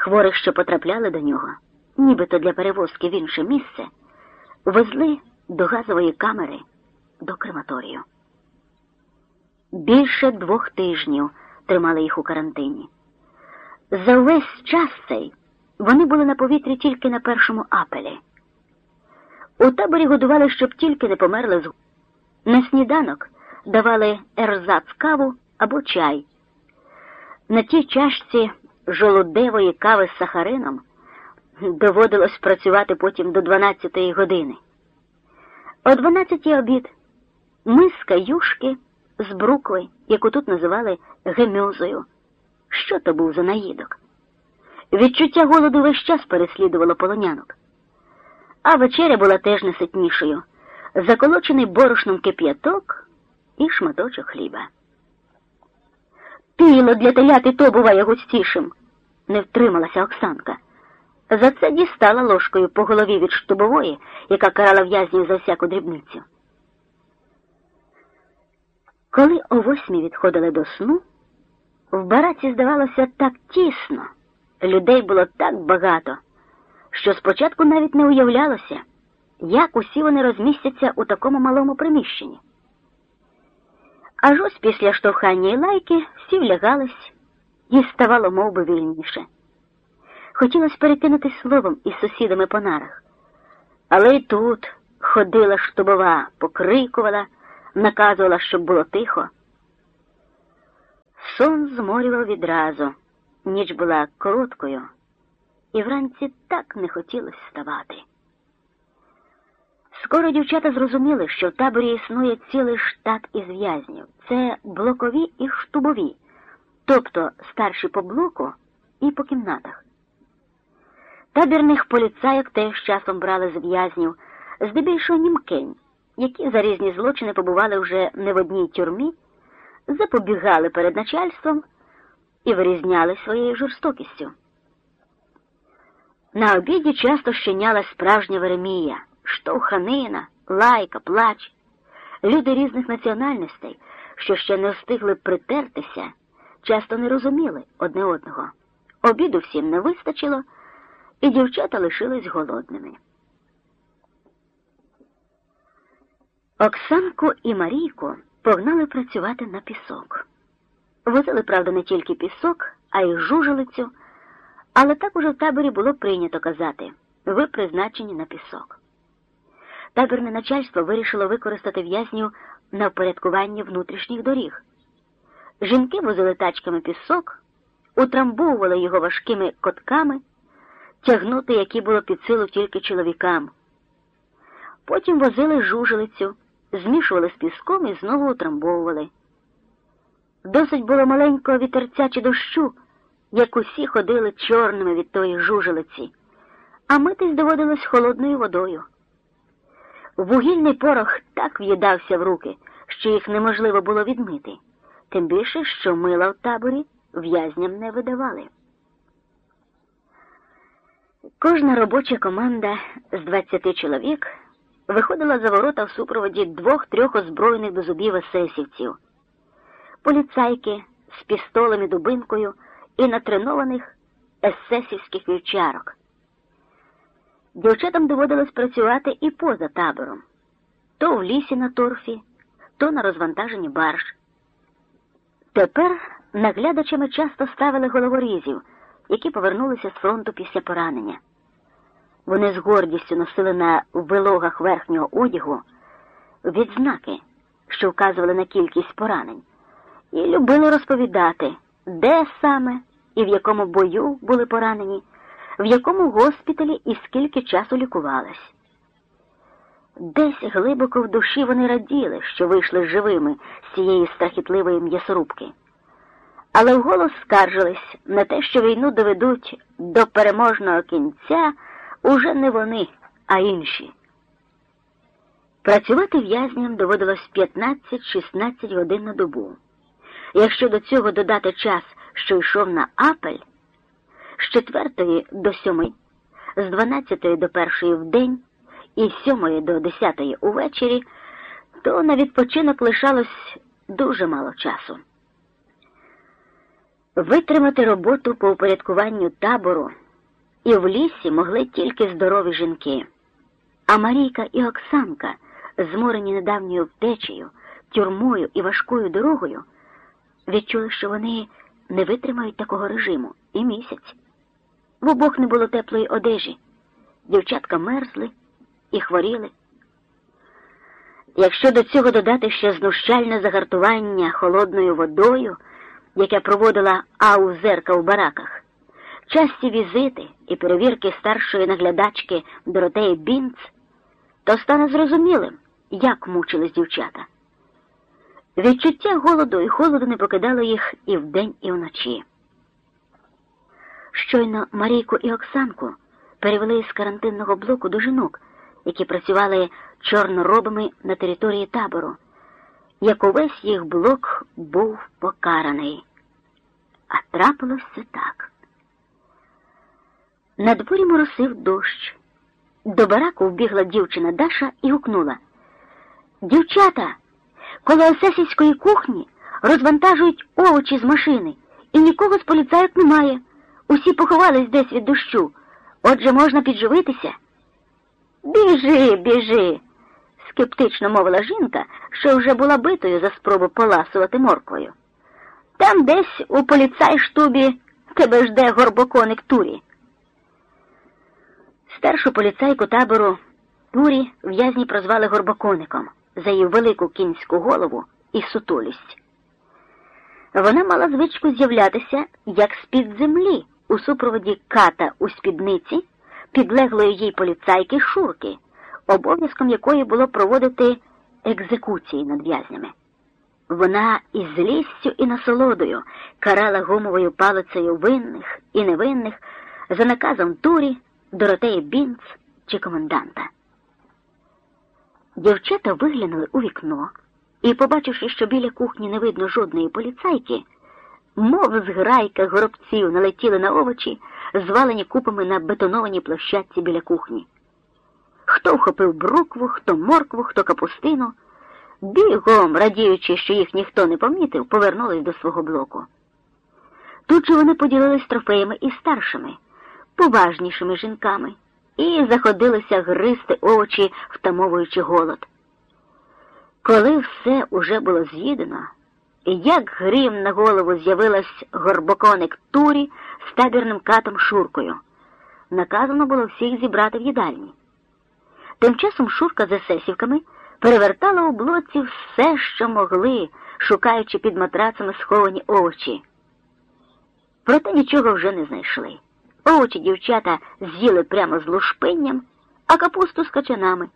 Хворих, що потрапляли до нього, нібито для перевозки в інше місце, везли до газової камери до крематорію. Більше двох тижнів тримали їх у карантині. За весь час цей вони були на повітрі тільки на першому апелі. У таборі годували, щоб тільки не померли з на сніданок давали ерзац каву або чай. На тій чашці жолудевої кави з сахарином доводилось працювати потім до 12-ї години. О 12-й обід миска юшки з брукви, яку тут називали гемюзою. Що то був за наїдок? Відчуття голоду весь час переслідувало полонянок. А вечеря була теж неситнішою заколочений борошном кип'яток і шматочок хліба. Піло для теляти то буває густішим, не втрималася Оксанка. За це дістала ложкою по голові від штубової, яка карала в'язнів за всяку дрібницю. Коли о восьмій відходили до сну, в бараці здавалося так тісно, людей було так багато, що спочатку навіть не уявлялося, як усі вони розмістяться у такому малому приміщенні. Аж ось після штовхання і лайки всі влягались і ставало мов би, вільніше. Хотілося перекинутись словом із сусідами по нарах, але й тут ходила штубова, покрикувала, наказувала, щоб було тихо. Сон зморював відразу, ніч була короткою, і вранці так не хотілося вставати. Скоро дівчата зрозуміли, що в таборі існує цілий штат із в'язнів. Це блокові і штубові, тобто старші по блоку і по кімнатах. Табірних поліцайок теж часом брали з в'язнів, здебільшого німкень, які за різні злочини побували вже не в одній тюрмі, запобігали перед начальством і вирізняли своєю жорстокістю. На обіді часто щиняла справжня Веремія штовханина, лайка, плач. Люди різних національностей, що ще не встигли притертися, часто не розуміли одне одного. Обіду всім не вистачило, і дівчата лишились голодними. Оксанку і Марійку погнали працювати на пісок. Возили, правда, не тільки пісок, а й жужелицю, але так уже в таборі було прийнято казати ви призначені на пісок табірне начальство вирішило використати в'язнів на впорядкуванні внутрішніх доріг. Жінки возили тачками пісок, утрамбовували його важкими котками, тягнути які було під силу тільки чоловікам. Потім возили жужелицю, змішували з піском і знову утрамбовували. Досить було маленького вітерця чи дощу, як усі ходили чорними від тої жужелиці, а митись доводилось холодною водою. Вугільний порох так в'їдався в руки, що їх неможливо було відмити, тим більше, що мила в таборі в'язням не видавали. Кожна робоча команда з 20 чоловік виходила за ворота в супроводі двох-трьох озброєних до зубів есесівців, поліцайки з пістолем і дубинкою і натренованих есесівських вівчарок. Дівчатам доводилось працювати і поза табором то в лісі на торфі, то на розвантаженні барж. Тепер наглядачами часто ставили головорізів, які повернулися з фронту після поранення. Вони з гордістю носили на вилогах верхнього одягу відзнаки, що вказували на кількість поранень, і любили розповідати, де саме і в якому бою були поранені в якому госпіталі і скільки часу лікувались. Десь глибоко в душі вони раділи, що вийшли живими з цієї страхітливої м'ясорубки. Але вголос скаржились на те, що війну доведуть до переможного кінця уже не вони, а інші. Працювати в'язням доводилось 15-16 годин на добу. Якщо до цього додати час, що йшов на апель, з четвертої до сьомої, з дванадцятої до першої в день і з сьомої до десятої увечері, то на відпочинок лишалось дуже мало часу. Витримати роботу по упорядкуванню табору і в лісі могли тільки здорові жінки. А Марійка і Оксанка, зморені недавньою втечею, тюрмою і важкою дорогою, відчули, що вони не витримають такого режиму і місяць. В обох не було теплої одежі. Дівчатка мерзли і хворіли. Якщо до цього додати ще знущальне загартування холодною водою, яке проводила аузерка у бараках, часті візити і перевірки старшої наглядачки Доротеї Бінц, то стане зрозумілим, як мучились дівчата. Відчуття голоду і холоду не покидало їх і вдень, і вночі. Щойно Марійку і Оксанку перевели з карантинного блоку до жінок, які працювали чорноробами на території табору, як увесь їх блок був покараний. А трапилось це так. На дворі моросив дощ. До бараку вбігла дівчина Даша і гукнула Дівчата, коло осесівської кухні розвантажують овочі з машини, і нікого з поліцайок немає. Усі поховались десь від дощу. Отже, можна підживитися. Біжи, біжи, скептично мовила жінка, що вже була битою за спробу поласувати морквою. Там десь у поліцайштубі тебе жде горбоконик Турі. Старшу поліцайку табору Турі в'язні прозвали горбокоником за її велику кінську голову і сутулість. Вона мала звичку з'являтися як з-під землі у супроводі ката у спідниці, підлеглої їй поліцайки Шурки, обов'язком якої було проводити екзекуції над в'язнями. Вона із злістю і насолодою карала гумовою палицею винних і невинних за наказом Турі, Доротеї Бінц чи коменданта. Дівчата виглянули у вікно і, побачивши, що біля кухні не видно жодної поліцайки, мов зграйка горобців налетіли на овочі, звалені купами на бетонованій площадці біля кухні. Хто вхопив брукву, хто моркву, хто капустину, бігом, радіючи, що їх ніхто не помітив, повернулись до свого блоку. Тут же вони поділились трофеями і старшими, поважнішими жінками, і заходилися гристи овочі, втамовуючи голод. Коли все уже було з'їдено, як грім на голову з'явилась горбоконик Турі з табірним катом Шуркою. Наказано було всіх зібрати в їдальні. Тим часом Шурка з есесівками перевертала у блоці все, що могли, шукаючи під матрацами сховані овочі. Проте нічого вже не знайшли. Овочі дівчата з'їли прямо з лушпинням, а капусту з качанами.